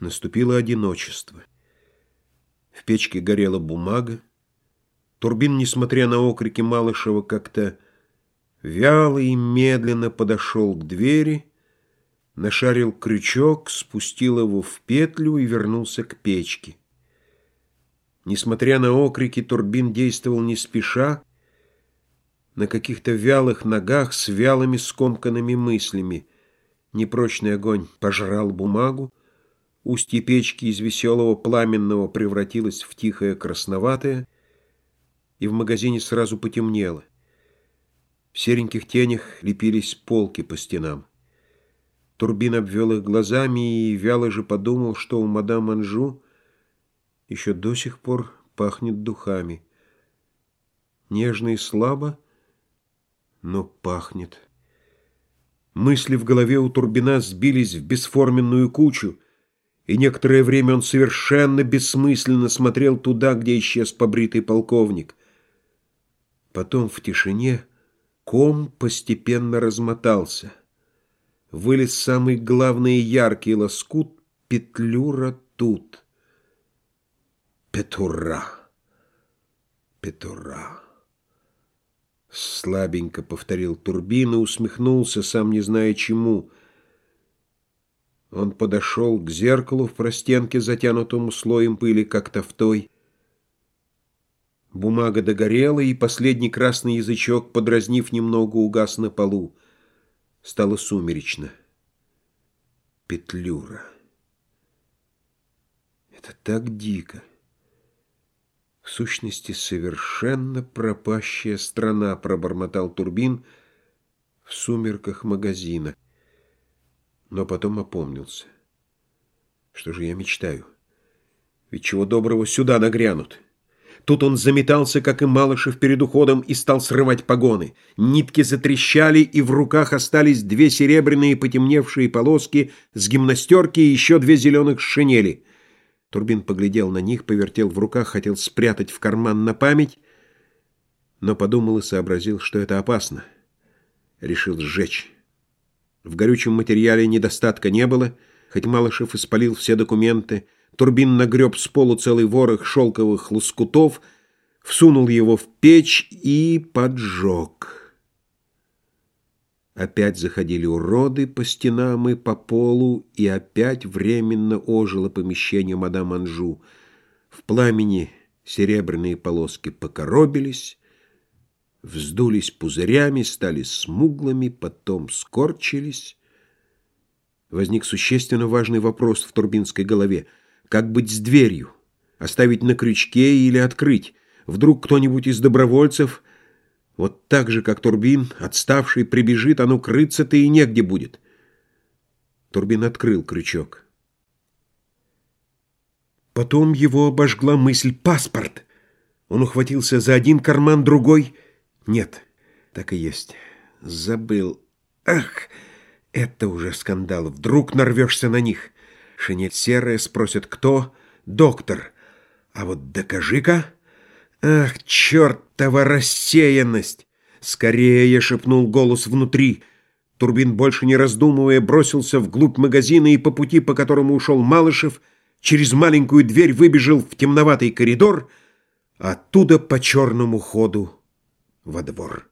Наступило одиночество. В печке горела бумага. Турбин, несмотря на окрики Малышева, как-то вяло и медленно подошел к двери, нашарил крючок, спустил его в петлю и вернулся к печке. Несмотря на окрики, Турбин действовал не спеша, на каких-то вялых ногах с вялыми скомканными мыслями. Непрочный огонь пожрал бумагу, Устье печки из веселого пламенного превратилось в тихое красноватое, и в магазине сразу потемнело. В сереньких тенях лепились полки по стенам. Турбин обвел их глазами и вяло же подумал, что у мадам Анжу еще до сих пор пахнет духами. Нежно и слабо, но пахнет. Мысли в голове у Турбина сбились в бесформенную кучу — и некоторое время он совершенно бессмысленно смотрел туда, где исчез побритый полковник. Потом в тишине ком постепенно размотался. Вылез самый главный и яркий лоскут — петлюра тут. Петура. Петура. Слабенько повторил Турбина, усмехнулся, сам не зная чему — он подошел к зеркалу в простенке, затянутому слоем пыли, как тофтой. Бумага догорела, и последний красный язычок, подразнив немного, угас на полу. Стало сумеречно. Петлюра. Это так дико. В сущности, совершенно пропащая страна, пробормотал Турбин в сумерках магазина но потом опомнился. Что же я мечтаю? Ведь чего доброго сюда нагрянут. Тут он заметался, как и Малышев перед уходом, и стал срывать погоны. Нитки затрещали, и в руках остались две серебряные потемневшие полоски с гимнастерки и еще две зеленых шинели. Турбин поглядел на них, повертел в руках, хотел спрятать в карман на память, но подумал и сообразил, что это опасно. Решил сжечь. В горючем материале недостатка не было, хоть Малышев испалил все документы, Турбин нагреб с полу целый ворох шелковых лоскутов, всунул его в печь и поджег. Опять заходили уроды по стенам и по полу, и опять временно ожило помещение мадам Анжу. В пламени серебряные полоски покоробились, вздулись пузырями, стали смуглыми, потом скорчились. Возник существенно важный вопрос в Турбинской голове. Как быть с дверью? Оставить на крючке или открыть? Вдруг кто-нибудь из добровольцев, вот так же, как Турбин, отставший, прибежит, а ну крыться-то и негде будет. Турбин открыл крючок. Потом его обожгла мысль «паспорт». Он ухватился за один карман, другой — нет, так и есть. Забыл. Ах, это уже скандал. Вдруг нарвешься на них. Шинель серая, спросят, кто? Доктор. А вот докажи-ка. Ах, чертова рассеянность! Скорее, шепнул голос внутри. Турбин, больше не раздумывая, бросился вглубь магазина и по пути, по которому ушел Малышев, через маленькую дверь выбежал в темноватый коридор, оттуда по черному ходу во двор.